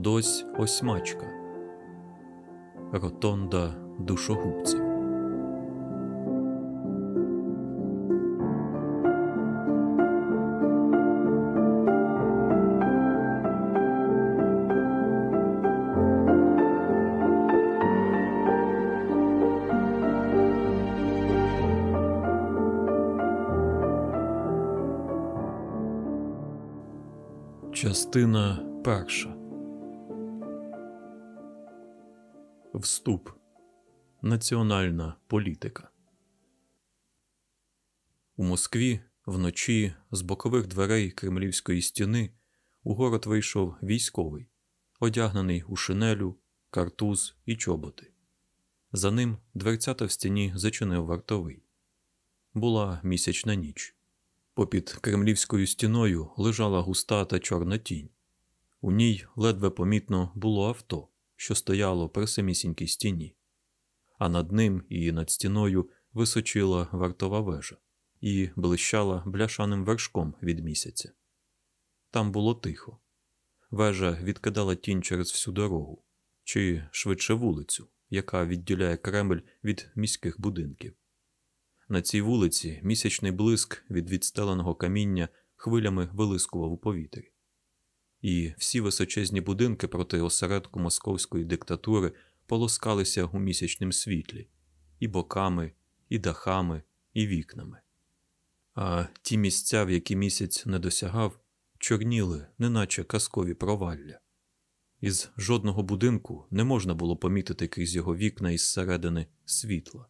Одось осьмачка. Ротонда душогубців. Вступ. Національна політика. У Москві вночі з бокових дверей Кремлівської стіни у город вийшов військовий, одягнений у шинелю, картуз і чоботи. За ним дверцята в стіні зачинив вартовий. Була місячна ніч. Попід кремлівською стіною лежала густа та чорна тінь. У ній ледве помітно було авто, що стояло при самісінькій стіні, а над ним і над стіною височила вартова вежа і блищала бляшаним вершком від місяця. Там було тихо. Вежа відкидала тінь через всю дорогу, чи швидше вулицю, яка відділяє Кремль від міських будинків. На цій вулиці місячний блиск від відстеленого каміння хвилями вилискував у повітрі. І всі височезні будинки проти осередку московської диктатури полоскалися у місячнім світлі і боками, і дахами, і вікнами. А ті місця, в які місяць не досягав, чорніли, неначе казкові провалля. Із жодного будинку не можна було помітити крізь його вікна із середини світла.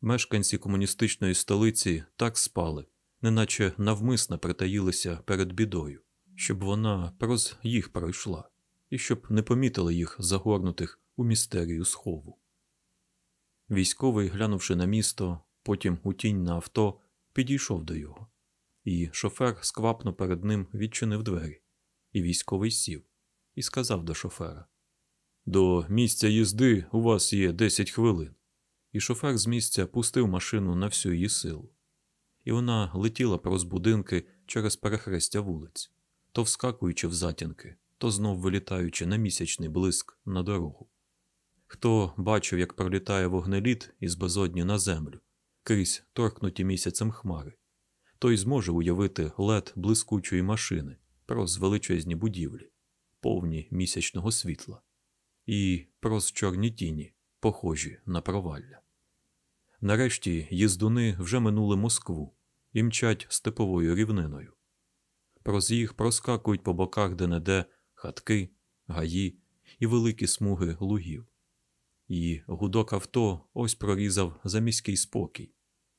Мешканці комуністичної столиці так спали, неначе навмисно притаїлися перед бідою, щоб вона проз їх пройшла, і щоб не помітили їх загорнутих у містерію схову. Військовий, глянувши на місто, потім у тінь на авто, підійшов до його, і шофер сквапно перед ним відчинив двері, і військовий сів, і сказав до шофера: До місця їзди у вас є 10 хвилин і шофер з місця пустив машину на всю її силу. І вона летіла проз будинки через перехрестя вулиць, то вскакуючи в затінки, то знов вилітаючи на місячний блиск на дорогу. Хто бачив, як пролітає вогнеліт із безодні на землю, крізь торкнуті місяцем хмари, той зможе уявити лед блискучої машини проз величезні будівлі, повні місячного світла, і проз чорні тіні, похожі на провалля. Нарешті їздуни вже минули Москву і мчать степовою рівниною. Проз їх проскакують по боках де-не-де хатки, гаї і великі смуги лугів. І гудок авто ось прорізав заміський спокій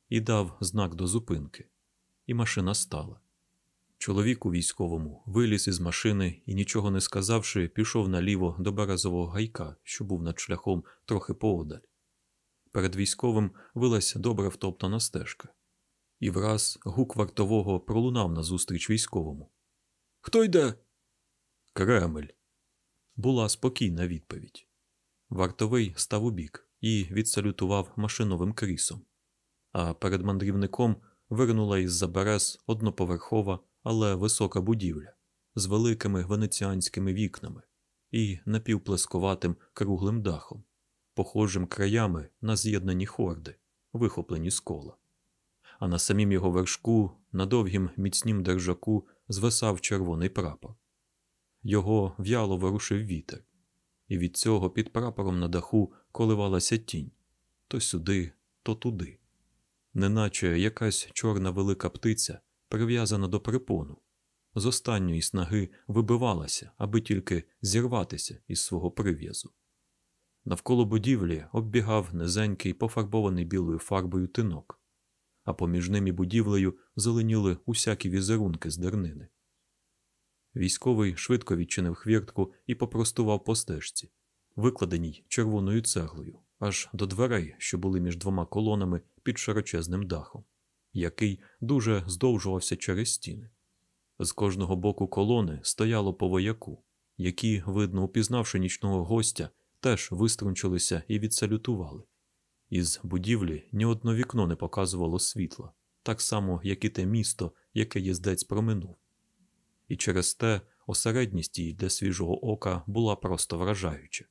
і дав знак до зупинки, і машина стала. Чоловік у військовому виліз із машини і, нічого не сказавши, пішов наліво до березового гайка, що був над шляхом трохи поодаль. Перед військовим вилась добре втоптана стежка, і враз гук вартового пролунав назустріч військовому. Хто йде? Кремль. Була спокійна відповідь. Вартовий став у бік і відсалютував машиновим крісом, а перед мандрівником вирнула із за берез одноповерхова, але висока будівля з великими венеціанськими вікнами і напівплескуватим круглим дахом похожим краями на з'єднані хорди, вихоплені з кола. А на самім його вершку, на довгім міцнім держаку, звисав червоний прапор. Його в'яло ворушив вітер, і від цього під прапором на даху коливалася тінь то сюди, то туди, неначе якась чорна велика птиця, прив'язана до припону, з останньої снаги вибивалася, аби тільки зірватися із свого прив'язу. Навколо будівлі оббігав низенький пофарбований білою фарбою тинок, а поміж ним і будівлею зеленіли усякі візерунки з дернини. Військовий швидко відчинив хвіртку і попростував по стежці, викладеній червоною цеглою, аж до дверей, що були між двома колонами під широчезним дахом, який дуже здовжувався через стіни. З кожного боку колони стояло по вояку, які, видно, упізнавши нічного гостя, теж виструнчилися і відсалютували. Із будівлі ні одно вікно не показувало світла, так само, як і те місто, яке їздець проминув. І через те осередність її для свіжого ока була просто вражаюча.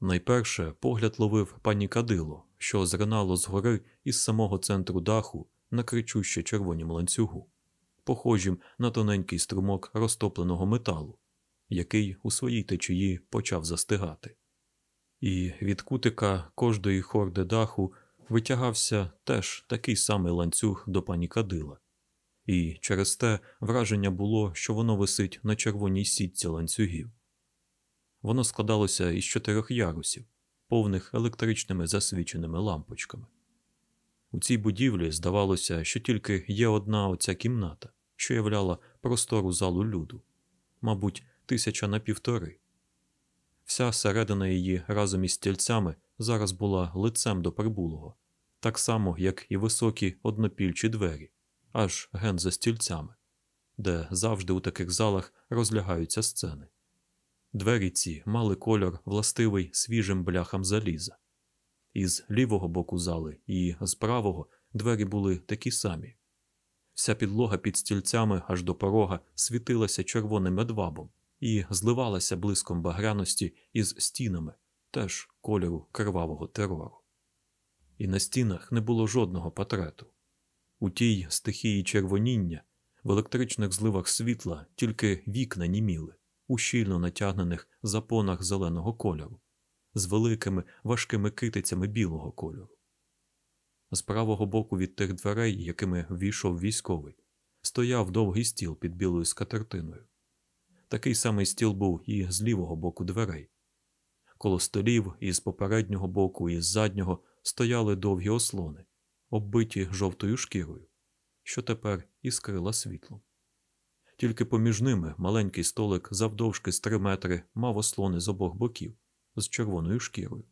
Найперше погляд ловив пані кадило, що зринало згори із самого центру даху на кричуще червонім ланцюгу, похожім на тоненький струмок розтопленого металу, який у своїй течії почав застигати. І від кутика кожної хорди даху витягався теж такий самий ланцюг до пані кадила, і через те враження було, що воно висить на червоній сітці ланцюгів. Воно складалося із чотирьох ярусів, повних електричними засвіченими лампочками. У цій будівлі здавалося, що тільки є одна оця кімната, що являла простору залу люду, мабуть, тисяча на півтори. Вся середина її разом із стільцями зараз була лицем до прибулого, так само, як і високі однопільчі двері, аж ген за стільцями, де завжди у таких залах розлягаються сцени. Двері ці мали кольор властивий свіжим бляхам заліза. Із лівого боку зали і з правого двері були такі самі. Вся підлога під стільцями аж до порога світилася червоним медвабом і зливалася блиском багряності із стінами, теж кольору кривавого терору. І на стінах не було жодного портрету. У тій стихії червоніння в електричних зливах світла тільки вікна німіли у щільно натягнених запонах зеленого кольору, з великими важкими китицями білого кольору. З правого боку від тих дверей, якими ввійшов військовий, стояв довгий стіл під білою скатертиною. Такий самий стіл був і з лівого боку дверей. Коло столів із попереднього боку і з заднього стояли довгі ослони, оббиті жовтою шкірою, що тепер іскрила світлом. Тільки поміж ними маленький столик завдовжки з три метри мав ослони з обох боків з червоною шкірою,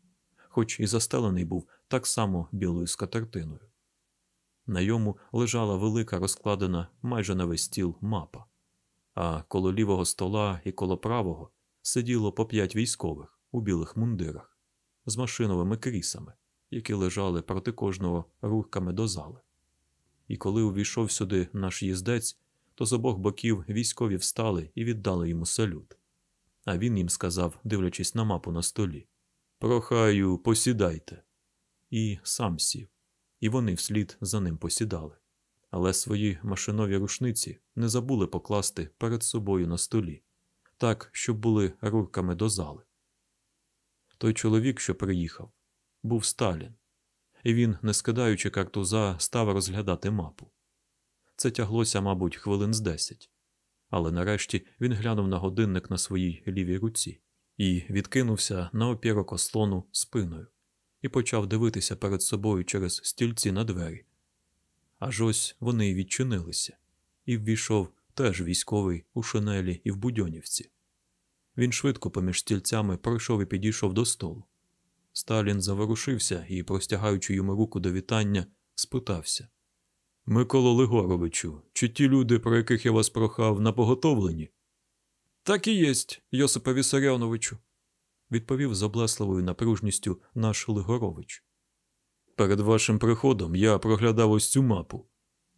хоч і застелений був так само білою скатертиною. На йому лежала велика розкладена майже на весь стіл мапа, а коло лівого стола і коло правого сиділо по п'ять військових у білих мундирах з машиновими крісами, які лежали проти кожного рухками до зали. І коли увійшов сюди наш їздець, то з обох боків військові встали і віддали йому салют. А він їм сказав, дивлячись на мапу на столі Прохаю, посідайте. І сам сів, і вони вслід за ним посідали. Але свої машинові рушниці не забули покласти перед собою на столі, так, щоб були рурками до зали. Той чоловік, що приїхав, був Сталін, і він, не скидаючи картуза, став розглядати мапу. Це тяглося, мабуть, хвилин з десять. Але нарешті він глянув на годинник на своїй лівій руці і відкинувся на опірок ослону спиною і почав дивитися перед собою через стільці на двері. Аж ось вони й відчинилися, і ввійшов теж військовий у шинелі і в будьонівці. Він швидко поміж стільцями пройшов і підійшов до столу. Сталін заворушився і, простягаючи йому руку до вітання, спитався Миколо Лигоровичу, чи ті люди, про яких я вас прохав, напоготовлені? Так і єсть, Йосипе Вісаряновичу, відповів з облесливою напружністю наш Лигорович. Перед вашим приходом я проглядав ось цю мапу,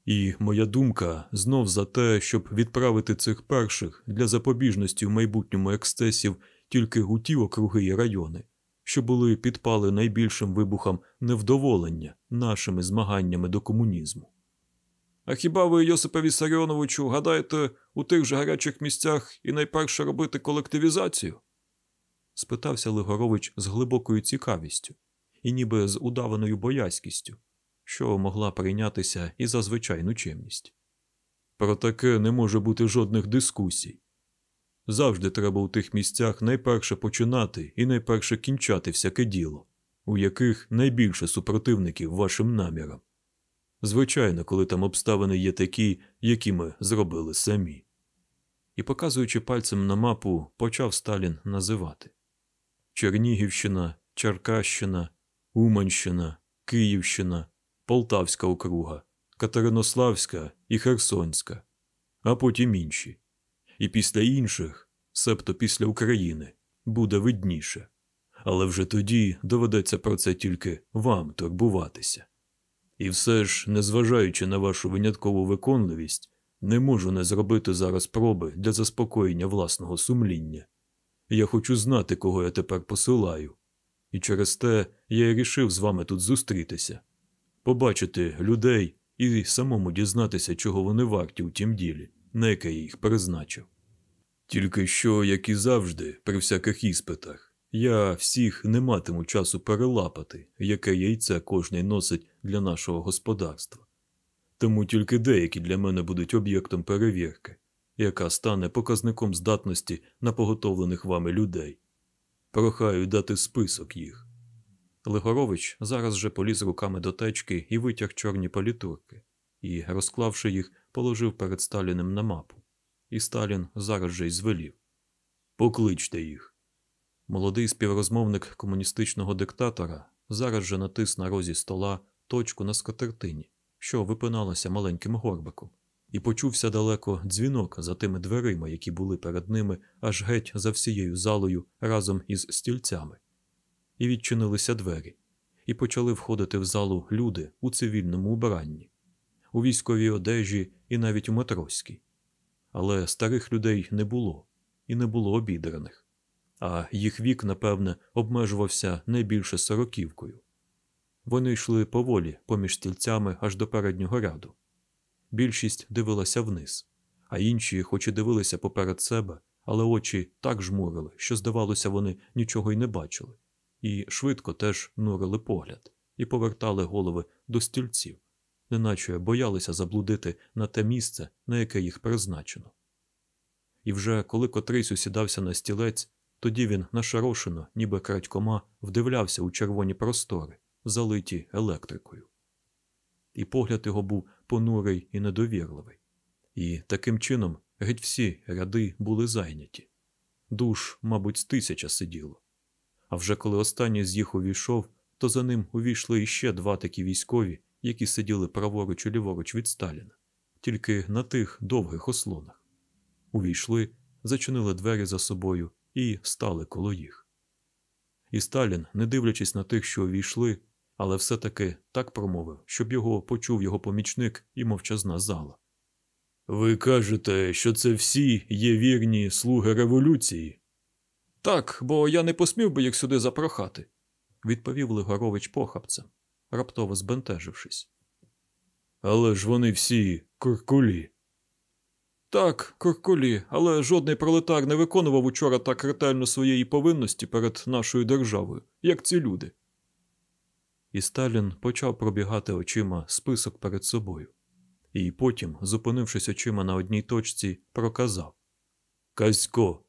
і моя думка знов за те, щоб відправити цих перших для запобіжності в майбутньому ексцесів тільки у ті округи і райони, що були підпали найбільшим вибухом невдоволення нашими змаганнями до комунізму. А хіба ви, Йосипе Вісаріоновичу, гадаєте у тих же гарячих місцях і найперше робити колективізацію? спитався Лигорович з глибокою цікавістю і ніби з удаваною боязькістю, що могла прийнятися і за звичайну чемність. Про таке не може бути жодних дискусій. Завжди треба у тих місцях найперше починати і найперше кінчати всяке діло, у яких найбільше супротивників вашим намірам. Звичайно, коли там обставини є такі, які ми зробили самі. І, показуючи пальцем на мапу, почав Сталін називати Чернігівщина, Черкащина, Уманщина, Київщина, Полтавська округа, Катеринославська і Херсонська, а потім інші. І після інших, себто після України, буде видніше. Але вже тоді доведеться про це тільки вам турбуватися. І все ж, незважаючи на вашу виняткову виконливість, Не можу не зробити зараз проби для заспокоєння власного сумління. Я хочу знати, кого я тепер посилаю. І через те я й рішив з вами тут зустрітися, побачити людей і самому дізнатися, чого вони варті у тім ділі, на яке я їх призначив. Тільки що, як і завжди, при всяких іспитах, я всіх не матиму часу перелапати, яке яйце кожний носить для нашого господарства. Тому тільки деякі для мене будуть об'єктом перевірки, яка стане показником здатності на поготовлених вами людей. Прохаю дати список їх. Легорович зараз же поліз руками до течки і витяг чорні політурки, і, розклавши їх, положив перед Сталіним на мапу. І Сталін зараз же й звелів Покличте їх. Молодий співрозмовник комуністичного диктатора зараз же натис на розі стола точку на скатертині, що випиналася маленьким горбиком, і почувся далеко дзвінок за тими дверима, які були перед ними аж геть за всією залою разом із стільцями. І відчинилися двері, і почали входити в залу люди у цивільному убранні, у військовій одежі і навіть у матроській. Але старих людей не було, і не було обідраних, а їх вік, напевне, обмежувався не більше сороківкою. Вони йшли поволі поміж стільцями аж до переднього ряду. Більшість дивилася вниз, а інші, хоч і дивилися поперед себе, але очі так жмурили, що, здавалося, вони нічого й не бачили, і швидко теж нурили погляд і повертали голови до стільців, неначе боялися заблудити на те місце, на яке їх призначено. І вже коли котрийсь усідався на стілець, тоді він нашарошено, ніби крадькома, вдивлявся у червоні простори, залиті електрикою. І погляд його був понурий і недовірливий. І таким чином геть всі ряди були зайняті. Душ, мабуть, з тисяча сиділо. А вже коли останній з їх увійшов, то за ним увійшли іще два такі військові, які сиділи праворуч і ліворуч від Сталіна, тільки на тих довгих ослонах. Увійшли, зачинили двері за собою і стали коло їх. І Сталін, не дивлячись на тих, що увійшли, але все-таки так промовив, щоб його почув його помічник і мовчазна зала. Ви кажете, що це всі є вірні слуги революції? Так, бо я не посмів би їх сюди запрохати, відповів Лигорович похапцем, раптово збентежившись. Але ж вони всі куркулі. Так, куркулі, але жодний пролетар не виконував учора так ретельно своєї повинності перед нашою державою, як ці люди. І Сталін почав пробігати очима список перед собою, і потім, зупинившись очима на одній точці, проказав Казько.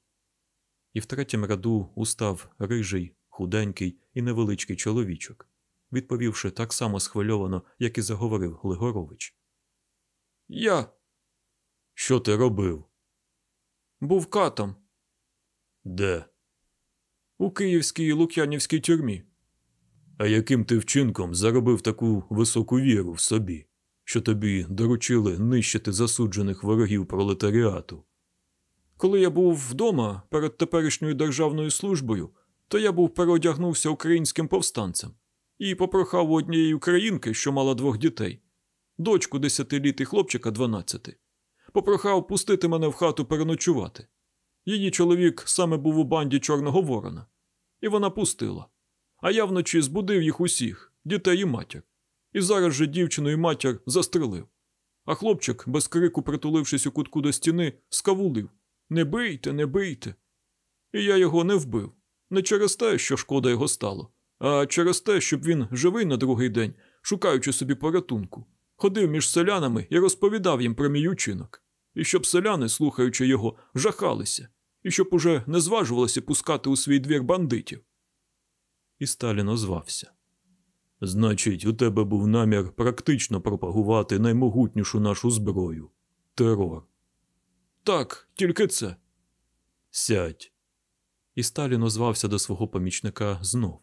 І в третім ряду устав рижий, худенький і невеличкий чоловічок, відповівши так само схвильовано, як і заговорив Лигорович. Я. Що ти робив? Був катом. Де? У Київській і Лук'янівській тюрмі. А яким ти вчинком заробив таку високу віру в собі, що тобі доручили нищити засуджених ворогів пролетаріату? Коли я був вдома перед теперішньою державною службою, то я був переодягнувся українським повстанцем і попрохав у однієї українки, що мала двох дітей, дочку десяти літ і хлопчика дванадцяти. Попрохав пустити мене в хату переночувати. Її чоловік саме був у банді Чорного Ворона, і вона пустила. А я вночі збудив їх усіх, дітей і матір. І зараз же дівчину і матір застрелив. А хлопчик, без крику притулившись у кутку до стіни, скавулив Не бийте, не бийте. І я його не вбив. Не через те, що шкода його стало, а через те, щоб він живий на другий день, шукаючи собі порятунку, ходив між селянами і розповідав їм про мій учинок. І щоб селяни, слухаючи його, жахалися, і щоб уже не зважувалися пускати у свій двір бандитів. І Сталін озвався. Значить, у тебе був намір практично пропагувати наймогутнішу нашу зброю терор. Так, тільки це. Сядь. І Сталін озвався до свого помічника знов.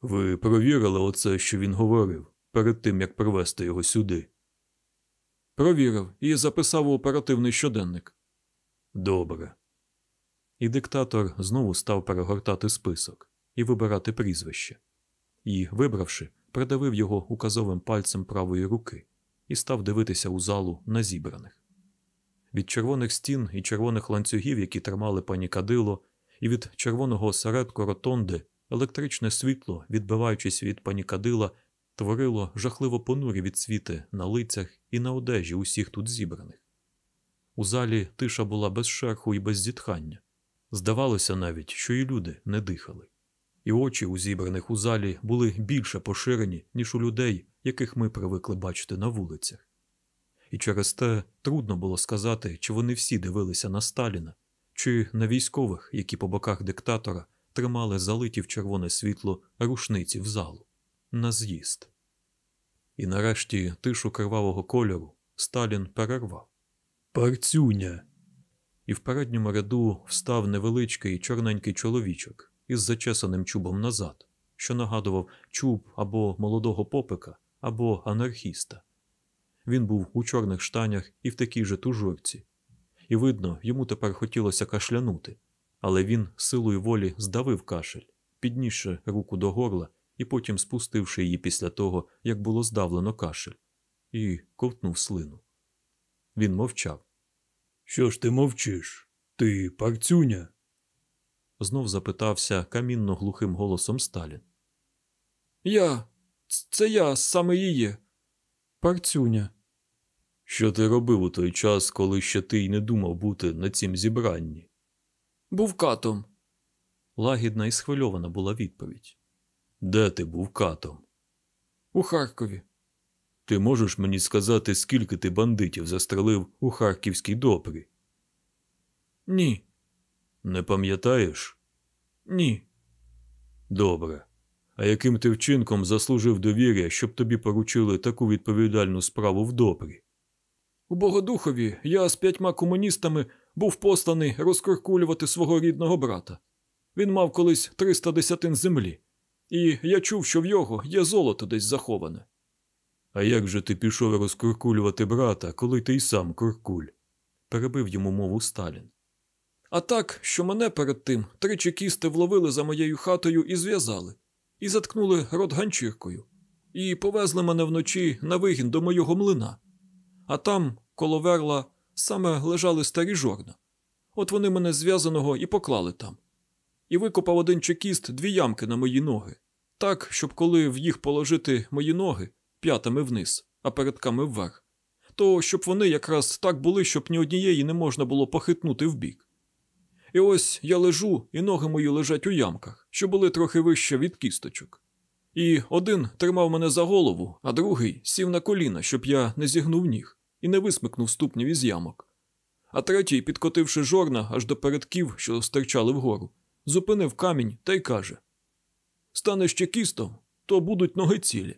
Ви провірили оце, що він говорив, перед тим як привезти його сюди? Провірив і записав у оперативний щоденник. Добре. І диктатор знову став перегортати список і вибирати прізвище. І, вибравши, придавив його указовим пальцем правої руки і став дивитися у залу на зібраних. Від червоних стін і червоних ланцюгів, які тримали панікадило, і від червоного осередку ротонди електричне світло, відбиваючись від панікадила, творило жахливо понурі відсвіти на лицях і на одежі усіх тут зібраних. У залі тиша була без шерху і без зітхання. Здавалося навіть, що і люди не дихали, і очі у зібраних у залі були більше поширені, ніж у людей, яких ми привикли бачити на вулицях. І через те трудно було сказати, чи вони всі дивилися на Сталіна, чи на військових, які по боках диктатора тримали залиті в червоне світло рушниці в залу, на з'їзд. І нарешті тишу кривавого кольору Сталін перервав. Парцюня. І в передньому ряду встав невеличкий чорненький чоловічок із зачесаним чубом назад, що нагадував чуб або молодого попика, або анархіста. Він був у чорних штанях і в такій же тужурці, і видно, йому тепер хотілося кашлянути, але він силою волі здавив кашель, піднісши руку до горла і потім спустивши її після того, як було здавлено кашель, і ковтнув слину. Він мовчав. Що ж ти мовчиш? Ти парцюня? Знов запитався камінно глухим голосом Сталін. Я, це я саме її. Парцюня. Що ти робив у той час, коли ще ти й не думав бути на цім зібранні? Був катом. Лагідна і схвильована була відповідь. Де ти був катом? У Харкові. Ти можеш мені сказати, скільки ти бандитів застрелив у Харківській допрі? Ні. Не пам'ятаєш? Ні. Добре. А яким ти вчинком заслужив довір'я, щоб тобі поручили таку відповідальну справу в допрі? У Богодухові я з п'ятьма комуністами був посланий розкуркулювати свого рідного брата. Він мав колись 300 десятин землі, і я чув, що в його є золото десь заховане. А як же ти пішов розкуркулювати брата, коли ти й сам куркуль? перебив йому мову Сталін. А так, що мене перед тим три чекісти вловили за моєю хатою і зв'язали, і заткнули рот ганчіркою, і повезли мене вночі на вигін до моєго млина. А там, коло верла, саме лежали старі жорна. От вони мене зв'язаного і поклали там. І викопав один чекіст дві ямки на мої ноги, так, щоб коли в їх положити мої ноги п'ятами вниз, а передками вверх, то щоб вони якраз так були, щоб ні однієї не можна було похитнути вбік. І ось я лежу, і ноги мої лежать у ямках, що були трохи вище від кісточок. І один тримав мене за голову, а другий сів на коліна, щоб я не зігнув ніг і не висмикнув ступнів із ямок. А третій, підкотивши жорна аж до передків, що стирчали вгору, зупинив камінь та й каже: Станеш чекістом, то будуть ноги цілі.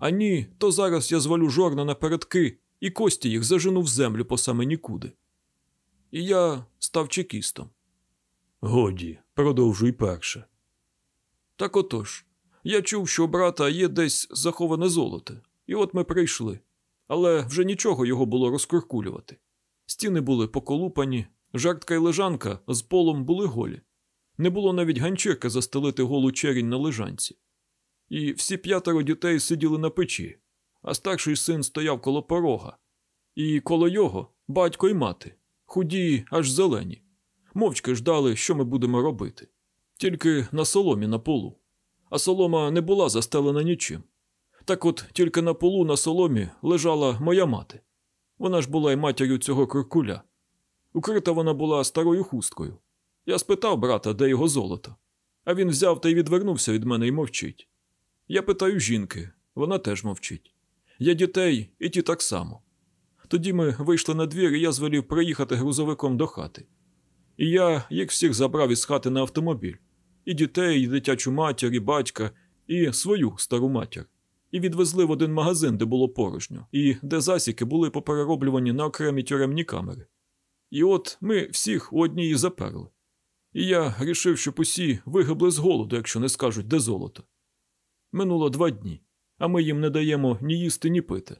А ні, то зараз я звалю жорна на передки і кості їх зажену в землю по саме нікуди. І я став чекістом. Годі, продовжуй перше. Так отож, я чув, що у брата є десь заховане золото, і от ми прийшли. Але вже нічого його було розкуркулювати. Стіни були поколупані, жартка й лежанка з полом були голі. Не було навіть ганчірка застелити голу черінь на лежанці. І всі п'ятеро дітей сиділи на печі, а старший син стояв коло порога. І коло його батько й мати, худі, аж зелені. Мовчки ждали, що ми будемо робити. Тільки на соломі на полу. А солома не була застелена нічим. Так от тільки на полу на соломі лежала моя мати. Вона ж була й матір'ю цього куркуля. Укрита вона була старою хусткою. Я спитав брата, де його золото, а він взяв та й відвернувся від мене і мовчить. Я питаю жінки, вона теж мовчить. Я дітей, і ті так само. Тоді ми вийшли на двір, і я звелів приїхати грузовиком до хати. І я їх всіх забрав із хати на автомобіль і дітей, і дитячу матір, і батька, і свою стару матір. І відвезли в один магазин, де було порожньо, і де засіки були поперероблювані на окремі тюремні камери. І от ми всіх у одній заперли. І я рішив, щоб усі вигибли з голоду, якщо не скажуть, де золото. Минуло два дні, а ми їм не даємо ні їсти, ні пити.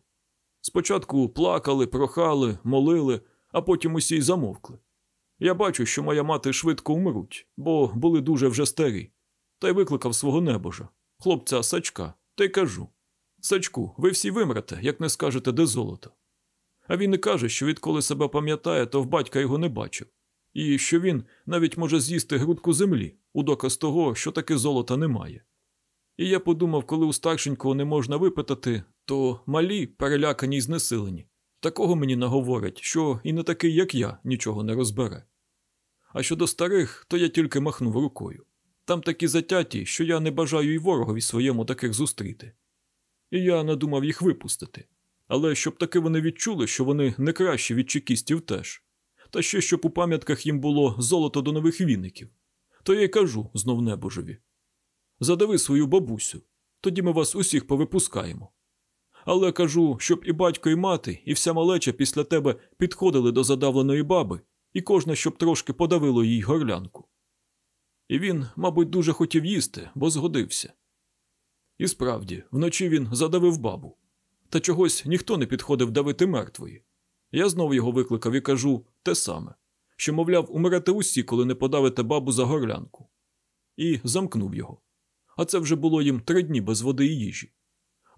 Спочатку плакали, прохали, молили, а потім усі й замовкли. Я бачу, що моя мати швидко умруть, бо були дуже вже старі. Та й викликав свого небожа, хлопця Сачка, та й кажу: Сачку, ви всі вимрете, як не скажете, де золото. А він і каже, що відколи себе пам'ятає, то в батька його не бачив, і що він навіть може з'їсти грудку землі у доказ того, що таки золота немає. І я подумав, коли у старшенького не можна випитати, то малі, перелякані й знесилені. Такого мені наговорять, що і не такий, як я, нічого не розбере. А щодо старих, то я тільки махнув рукою. Там такі затяті, що я не бажаю й ворогові своєму таких зустріти. І я надумав їх випустити. Але щоб таки вони відчули, що вони не кращі від чекістів теж. Та ще щоб у пам'ятках їм було золото до нових віників. То я й кажу знов небожеві. Задави свою бабусю, тоді ми вас усіх повипускаємо. Але кажу, щоб і батько, і мати, і вся малеча після тебе підходили до задавленої баби, і кожна, щоб трошки подавило їй горлянку. І він, мабуть, дуже хотів їсти, бо згодився. І справді, вночі він задавив бабу. Та чогось ніхто не підходив давити мертвої. Я знов його викликав і кажу те саме, що, мовляв, умрете усі, коли не подавите бабу за горлянку. І замкнув його. А це вже було їм три дні без води і їжі.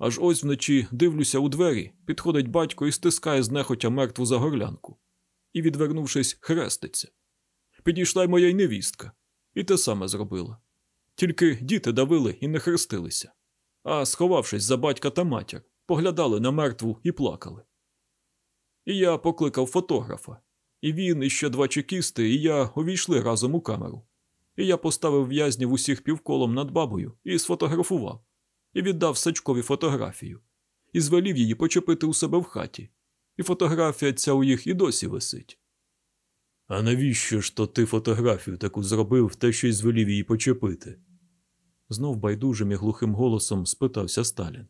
Аж ось вночі дивлюся у двері, підходить батько і стискає знехотя мертву за горлянку. І, відвернувшись, хреститься. Підійшла й моя й невістка, і те саме зробила. Тільки діти давили і не хрестилися, а, сховавшись за батька та матір, поглядали на мертву і плакали. І я покликав фотографа, і він, і ще два чекісти, і я увійшли разом у камеру. І я поставив в'язнів усіх півколом над бабою і сфотографував, і віддав Сачкові фотографію, і звелів її почепити у себе в хаті. І фотографія ця у їх і досі висить. А навіщо ж то ти фотографію таку зробив та ще й звелів її почепити? Знов байдужим і глухим голосом спитався Сталін.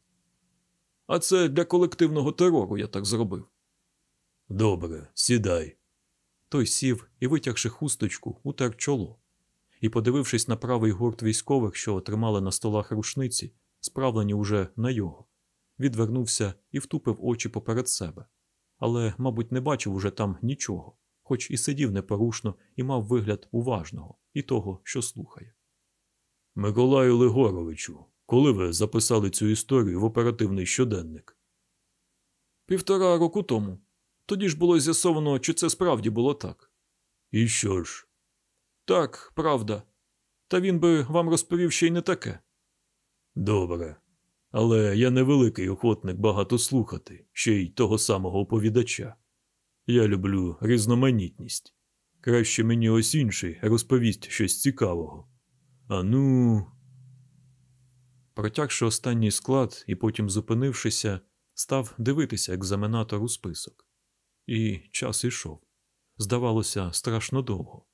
А це для колективного терору я так зробив. Добре, сідай. Той сів і, витягши хусточку, утер чоло. І, подивившись на правий гурт військових, що тримали на столах рушниці, справлені уже на його, відвернувся і втупив очі поперед себе. Але, мабуть, не бачив уже там нічого, хоч і сидів непорушно і мав вигляд уважного і того, що слухає. Миколаю Легоровичу, коли ви записали цю історію в оперативний щоденник? Півтора року тому. Тоді ж було з'ясовано, чи це справді було так. І що ж? Так, правда. Та він би вам розповів ще й не таке. Добре. Але я не великий охотник багато слухати, ще й того самого оповідача. Я люблю різноманітність. Краще мені ось інший розповість щось цікавого. А ну. Протягши останній склад і потім зупинившися, став дивитися екзаменатор у список. І час ішов. Здавалося, страшно довго.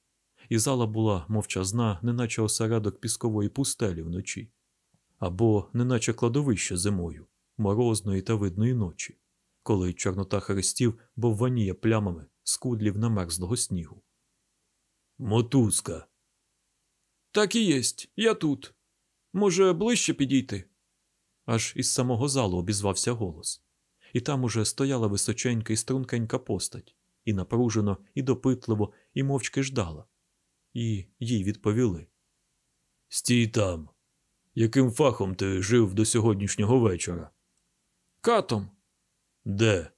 І зала була мовчазна, неначе осередок піскової пустелі вночі, або неначе кладовище зимою, морозної та видної ночі, коли чорнота хрестів бовваніє плямами скудлів намерзлого снігу. Мотузка. Так і єсть, я тут. Може, ближче підійти? Аж із самого залу обізвався голос. І там уже стояла височенька і стрункенька постать, і напружено, і допитливо, і мовчки ждала. І їй відповіли: Стій там. Яким фахом ти жив до сьогоднішнього вечора? Катом. Де?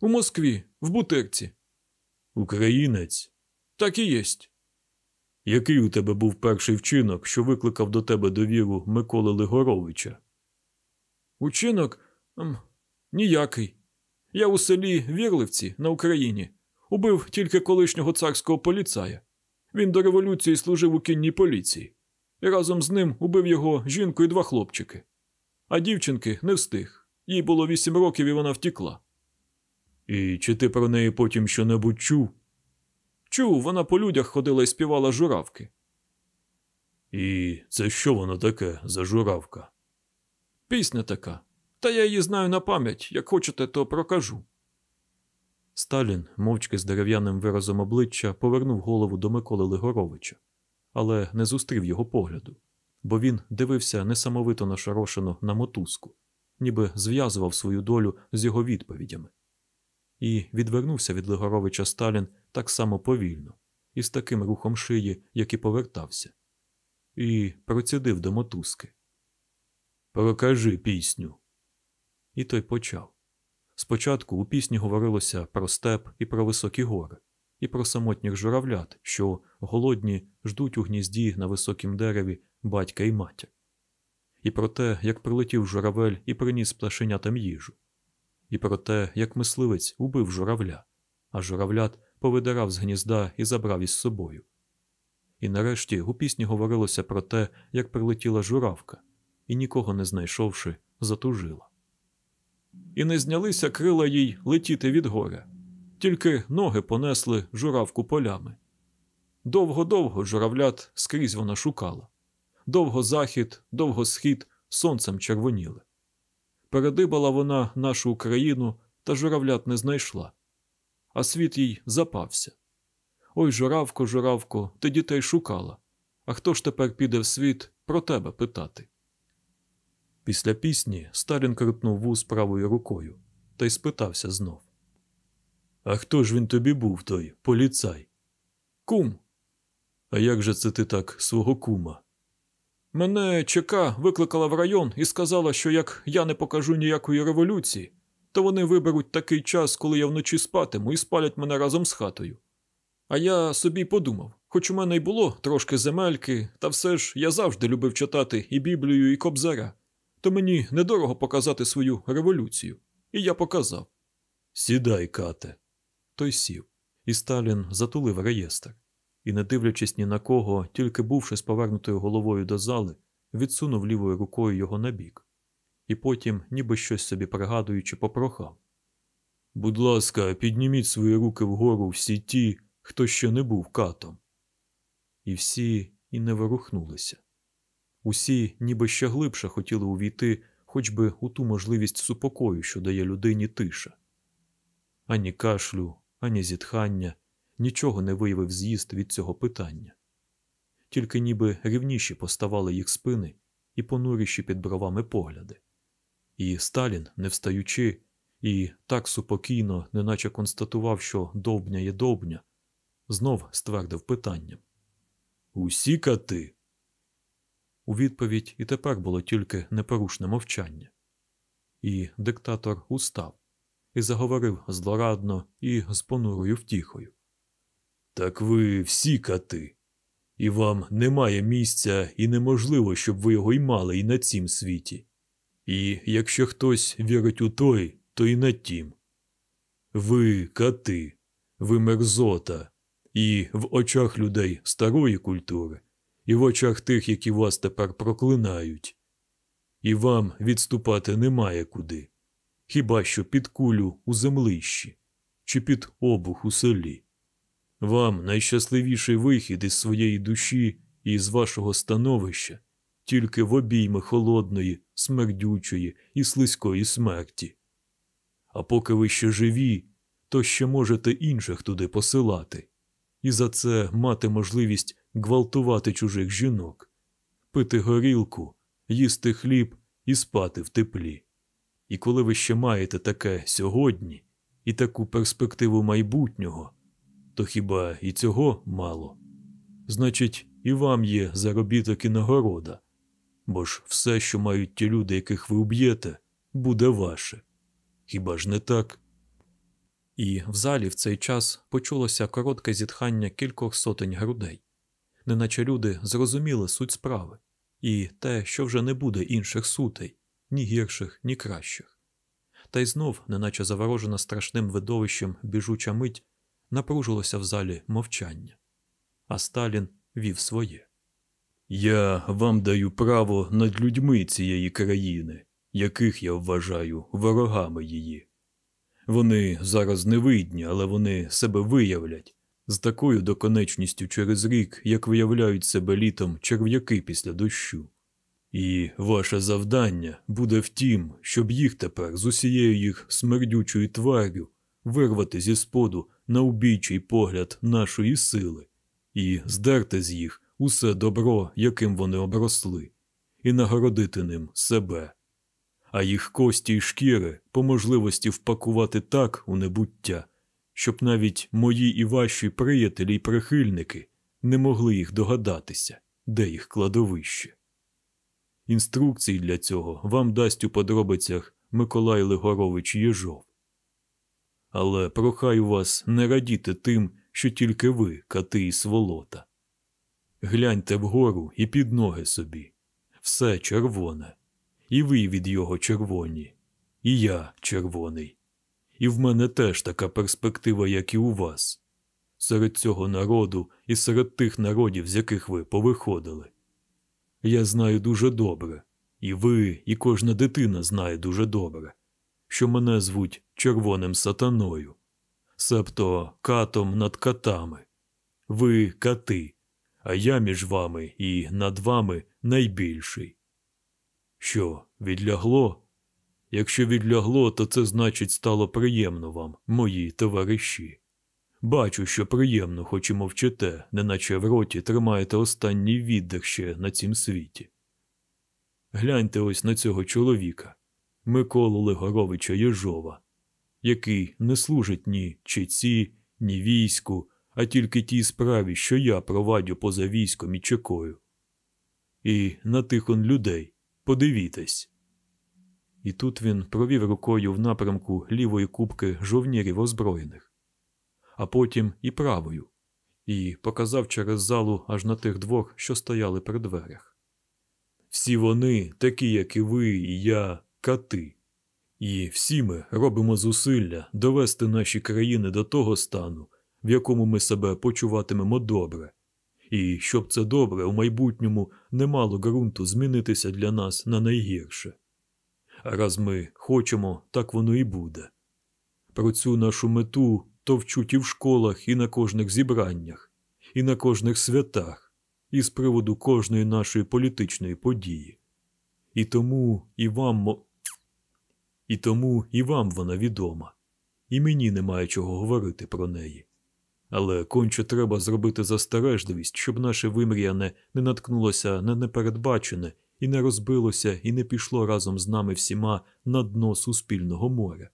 У Москві, в бутирці. Українець? Так і єсть. Який у тебе був перший вчинок, що викликав до тебе довіру Миколи Лигоровича? Учинок? М, ніякий. Я у селі Вірливці на Україні убив тільки колишнього царського поліцая. Він до революції служив у кінній поліції, і разом з ним убив його жінку і два хлопчики. А дівчинки не встиг. Їй було вісім років і вона втікла. І чи ти про неї потім щонебудь чув? Чув, вона по людях ходила і співала журавки. І це що воно таке за журавка? Пісня така. Та я її знаю на пам'ять, як хочете, то прокажу. Сталін, мовчки з дерев'яним виразом обличчя, повернув голову до Миколи Лигоровича, але не зустрів його погляду, бо він дивився несамовито нашарошено на мотузку, ніби зв'язував свою долю з його відповідями. І відвернувся від Лигоровича Сталін так само повільно, і з таким рухом шиї, як і повертався, і процідив до мотузки. Прокажи пісню. І той почав. Спочатку у пісні говорилося про степ і про високі гори, і про самотніх журавлят, що голодні ждуть у гнізді на високім дереві батька і матір, і про те, як прилетів журавель і приніс пташенятам їжу, і про те, як мисливець убив журавля, а журавлят повидирав з гнізда і забрав із собою. І нарешті у пісні говорилося про те, як прилетіла журавка, і нікого не знайшовши, затужила. І не знялися крила їй летіти від горя, тільки ноги понесли журавку полями. Довго-довго журавлят скрізь вона шукала. Довго захід, довго схід сонцем червоніли. Передибала вона нашу Україну, та журавлят не знайшла, а світ їй запався. Ой, журавко, журавко, ти дітей шукала. А хто ж тепер піде в світ про тебе питати? Після пісні Сталін крутнув вуз правою рукою та й спитався знов. А хто ж він тобі був, той поліцай? Кум. А як же це ти так свого кума? Мене ЧК викликала в район і сказала, що як я не покажу ніякої революції, то вони виберуть такий час, коли я вночі спатиму і спалять мене разом з хатою. А я собі подумав, хоч у мене й було трошки земельки, та все ж я завжди любив читати і Біблію, і Кобзаря, то мені недорого показати свою революцію. І я показав. Сідай, кате. Той сів, і Сталін затулив реєстр, і, не дивлячись ні на кого, тільки бувши з повернутою головою до зали, відсунув лівою рукою його набік, і потім, ніби щось собі пригадуючи, попрохав. Будь ласка, підніміть свої руки вгору всі ті, хто ще не був катом. І всі і не ворухнулися. Усі, ніби ще глибше хотіли увійти хоч би у ту можливість супокою, що дає людині тиша. Ані кашлю, ані зітхання, нічого не виявив з'їзд від цього питання. Тільки ніби рівніші поставали їх спини і понуріші під бровами погляди. І Сталін, не встаючи, і так супокійно, неначе констатував, що довбня є довбня, знов ствердив питанням Усі кати. У відповідь і тепер було тільки непорушне мовчання. І диктатор устав і заговорив злорадно і з понурою втіхою. Так ви всі кати, і вам немає місця, і неможливо, щоб ви його й мали і на цім світі. І якщо хтось вірить у той, то і на тім. Ви кати, ви мерзота, і в очах людей старої культури, і в очах тих, які вас тепер проклинають. І вам відступати немає куди, хіба що під кулю у землищі чи під обух у селі. Вам найщасливіший вихід із своєї душі і з вашого становища тільки в обійми холодної, смердючої і слизької смерті. А поки ви ще живі, то ще можете інших туди посилати, і за це мати можливість гвалтувати чужих жінок, пити горілку, їсти хліб і спати в теплі. І коли ви ще маєте таке сьогодні і таку перспективу майбутнього, то хіба і цього мало? Значить, і вам є заробіток і нагорода, бо ж все, що мають ті люди, яких ви уб'єте, буде ваше. Хіба ж не так? І в залі в цей час почулося коротке зітхання кількох сотень грудей, неначе люди зрозуміли суть справи і те, що вже не буде інших сутей, ні гірших, ні кращих. Та й знов, неначе заворожена страшним видовищем біжуча мить, напружилося в залі мовчання, а Сталін вів своє. Я вам даю право над людьми цієї країни, яких я вважаю ворогами її. Вони зараз не видні, але вони себе виявлять з такою доконечністю через рік, як виявляють себе літом черв'яки після дощу. І ваше завдання буде в тім, щоб їх тепер з усією їх смердючою тварю вирвати зі споду на убійчий погляд нашої сили і здерти з їх усе добро, яким вони обросли, і нагородити ним себе, а їх кості й шкіри по можливості впакувати так у небуття, щоб навіть мої і ваші приятелі й прихильники не могли їх догадатися, де їх кладовище. Інструкції для цього вам дасть у подробицях Миколай Легорович Єжов, але прохаю вас не радіти тим, що тільки ви, кати і сволота. Гляньте вгору і під ноги собі. Все червоне. І ви від його червоні, і я червоний. І в мене теж така перспектива, як і у вас, серед цього народу і серед тих народів, з яких ви повиходили. Я знаю дуже добре, і ви, і кожна дитина знає дуже добре, що мене звуть червоним сатаною, себто катом над катами. Ви кати, а я між вами і над вами найбільший. Що, відлягло? Якщо відлягло, то це значить стало приємно вам, мої товариші. Бачу, що приємно, хоч і мовчите, неначе в роті тримаєте останній віддих ще на цім світі. Гляньте ось на цього чоловіка, Миколу Легоровича Єжова, який не служить ні чеці, ні війську, а тільки тій справі, що я провадю поза військом і чекою. І на тих он людей подивітесь. І тут він провів рукою в напрямку лівої кубки жовнірів озброєних, а потім і правою, і показав через залу аж на тих двох, що стояли при дверях. Всі вони, такі, як і ви, і я, кати. І всі ми робимо зусилля довести наші країни до того стану, в якому ми себе почуватимемо добре, і щоб це добре у майбутньому не мало ґрунту змінитися для нас на найгірше. А раз ми хочемо, так воно і буде. Про цю нашу мету то вчуть і в школах, і на кожних зібраннях, і на кожних святах, і з приводу кожної нашої політичної події. І тому і вам і тому і вам вона відома, і мені немає чого говорити про неї. Але конче треба зробити застережливість, щоб наше вимріяне не наткнулося на непередбачене і не розбилося і не пішло разом з нами всіма на дно суспільного моря.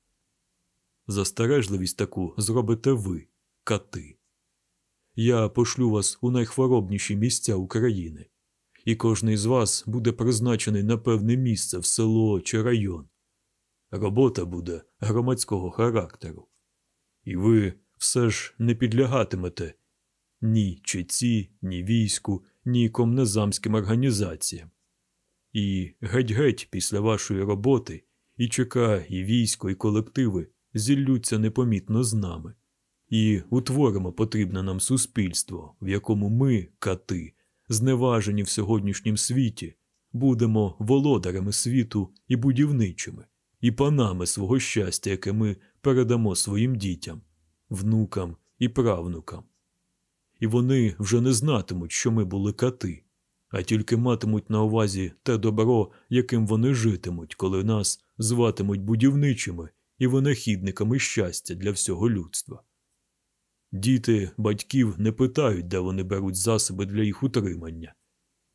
Застережливість таку зробите ви, кати. Я пошлю вас у найхворобніші місця України, і кожний з вас буде призначений на певне місце в село чи район. Робота буде громадського характеру. І ви все ж не підлягатимете ні чеці, ні війську, ні комнезамським організаціям. І геть-геть після вашої роботи і ЧК, і військо, і колективи зіллються непомітно з нами. І утворимо потрібне нам суспільство, в якому ми, кати, зневажені в сьогоднішнім світі, будемо володарями світу і будівничими, і панами свого щастя, яке ми передамо своїм дітям, внукам і правнукам. І вони вже не знатимуть, що ми були кати, а тільки матимуть на увазі те добро, яким вони житимуть, коли нас зватимуть будівничими і винахідниками щастя для всього людства. Діти батьків не питають, де вони беруть засоби для їх утримання.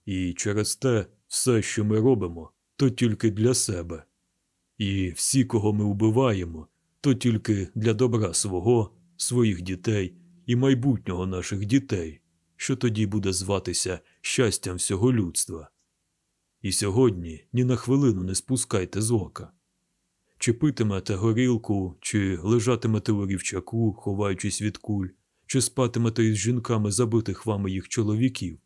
І через те все, що ми робимо, то тільки для себе. І всі, кого ми вбиваємо, то тільки для добра свого, своїх дітей і майбутнього наших дітей, що тоді буде зватися щастям всього людства. І сьогодні ні на хвилину не спускайте з ока. Чи питимете горілку, чи лежатимете у рівчаку, ховаючись від куль, чи спатимете із жінками забитих вами їх чоловіків,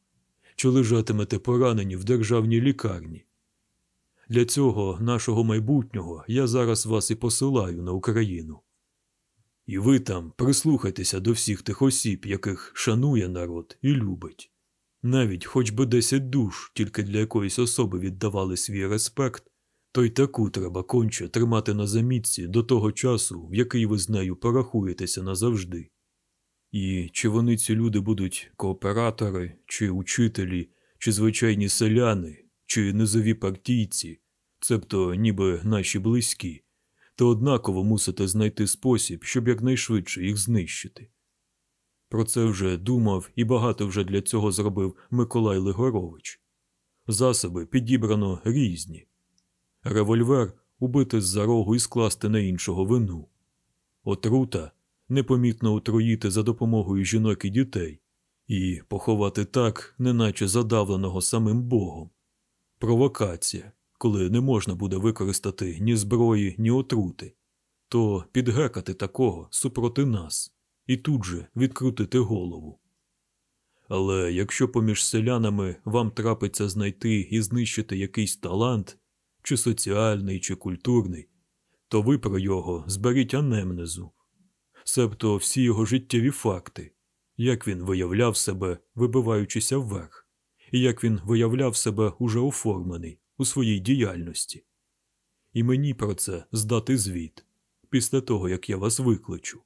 чи лежатимете поранені в державній лікарні. Для цього нашого майбутнього я зараз вас і посилаю на Україну. І ви там прислухайтеся до всіх тих осіб, яких шанує народ і любить. Навіть хоч би десять душ тільки для якоїсь особи віддавали свій респект, то й таку треба конче тримати на замітці до того часу, в який ви з нею порахуєтеся назавжди. І чи вони ці люди будуть кооператори, чи учителі, чи звичайні селяни, чи низові партійці, цебто ніби наші близькі, то однаково мусите знайти спосіб, щоб якнайшвидше їх знищити. Про це вже думав і багато вже для цього зробив Миколай Єгорович. Засоби підібрано різні. Револьвер убити з-за рогу і скласти на іншого вину. Отрута непомітно отруїти за допомогою жінок і дітей, і поховати так, неначе задавленого самим Богом. Провокація, коли не можна буде використати ні зброї, ні отрути. то підгекати такого супроти нас і тут же відкрутити голову. Але якщо поміж селянами вам трапиться знайти і знищити якийсь талант, чи соціальний, чи культурний, то ви про його зберіть анемнезу, себто всі його життєві факти, як він виявляв себе, вибиваючися вверх, і як він виявляв себе уже оформлений у своїй діяльності. І мені про це здати звіт після того, як я вас викличу.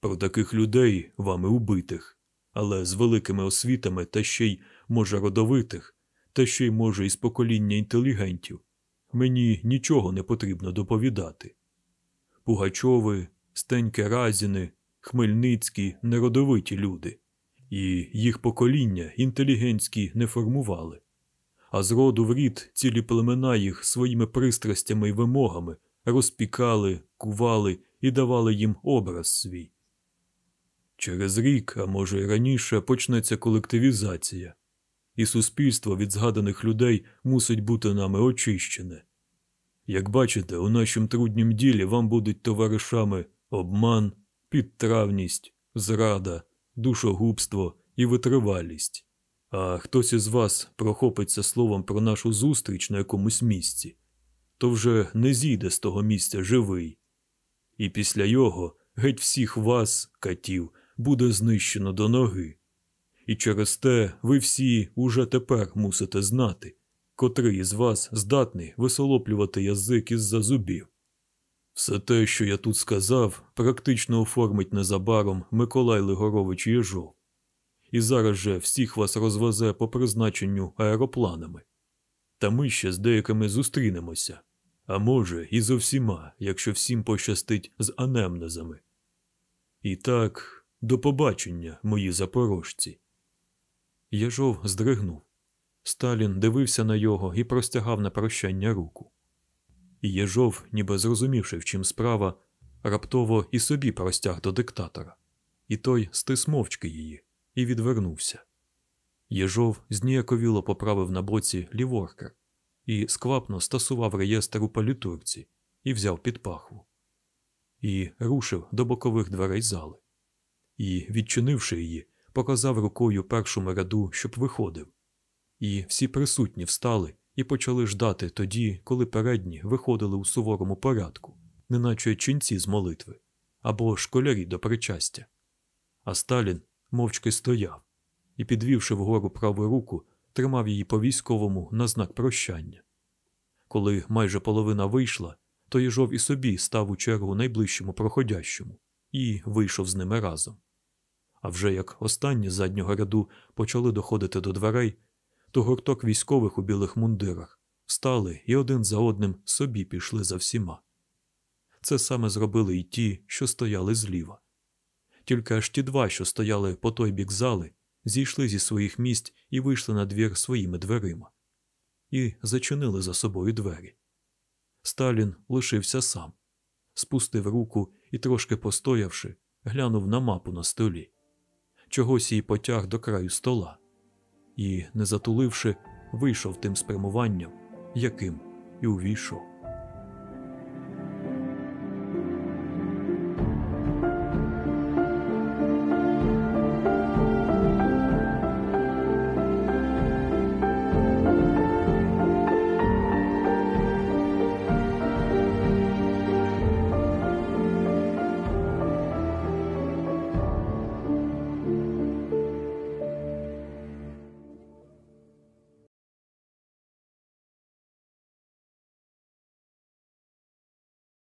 Про таких людей, вами убитих, але з великими освітами та ще й, може, родовитих, та ще й, може, із покоління інтелігентів, мені нічого не потрібно доповідати. Пугачови, Стеньки Разіни, Хмельницькі неродовиті люди, і їх покоління інтелігентські не формували, а з роду в рід цілі племена їх своїми пристрастями й вимогами розпікали, кували і давали їм образ свій. Через рік, а може й раніше, почнеться колективізація, і суспільство від згаданих людей мусить бути нами очищене. Як бачите, у нашому труднім ділі вам будуть товаришами обман, підтравність, зрада, душогубство і витривалість. А хтось із вас прохопиться словом про нашу зустріч на якомусь місці, то вже не зійде з того місця живий. І після його геть всіх вас, катів, буде знищено до ноги. І через те ви всі уже тепер мусите знати, котрий із вас здатний висолоплювати язик із-за зубів. Все те, що я тут сказав, практично оформить незабаром Миколай Лигорович Єжов. І зараз же всіх вас розвезе по призначенню аеропланами. Та ми ще з деякими зустрінемося, а може, і зо всіма, якщо всім пощастить з анемнезами. І так, до побачення, мої запорожці. Єжов здригнув. Сталін дивився на його і простягав на прощання руку. І Єжов, ніби зрозумівши, в чим справа, раптово і собі простяг до диктатора, і той стис мовчки її і відвернувся. Єжов зніяковіло поправив на боці ліворкер і сквапно стасував реєстр у палітурці і взяв під пахву. І рушив до бокових дверей зали. І, відчинивши її, показав рукою першому ряду, щоб виходив. І всі присутні встали і почали ждати тоді, коли передні виходили у суворому порядку, неначе ченці з молитви або школярі до причастя. А Сталін мовчки стояв і, підвівши вгору праву руку, тримав її по військовому на знак прощання. Коли майже половина вийшла, то Єжов і собі став у чергу найближчому проходящому і вийшов з ними разом. А вже як останні заднього ряду почали доходити до дверей, то гурток військових у білих мундирах встали і один за одним собі пішли за всіма. Це саме зробили й ті, що стояли зліва. Тільки аж ті два, що стояли по той бік зали, зійшли зі своїх місць і вийшли на двір своїми дверима, і зачинили за собою двері. Сталін лишився сам, спустив руку і, трошки постоявши, глянув на мапу на столі. Чогось її потяг до краю стола і, не затуливши, вийшов тим спрямуванням, яким і увійшов.